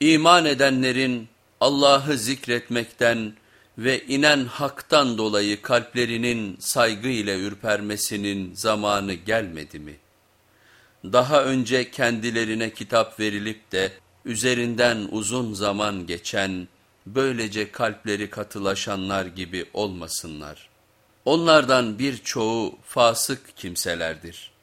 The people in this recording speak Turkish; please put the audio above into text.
İman edenlerin Allah'ı zikretmekten ve inen haktan dolayı kalplerinin saygı ile ürpermesinin zamanı gelmedi mi? Daha önce kendilerine kitap verilip de üzerinden uzun zaman geçen, böylece kalpleri katılaşanlar gibi olmasınlar. Onlardan birçoğu fasık kimselerdir.''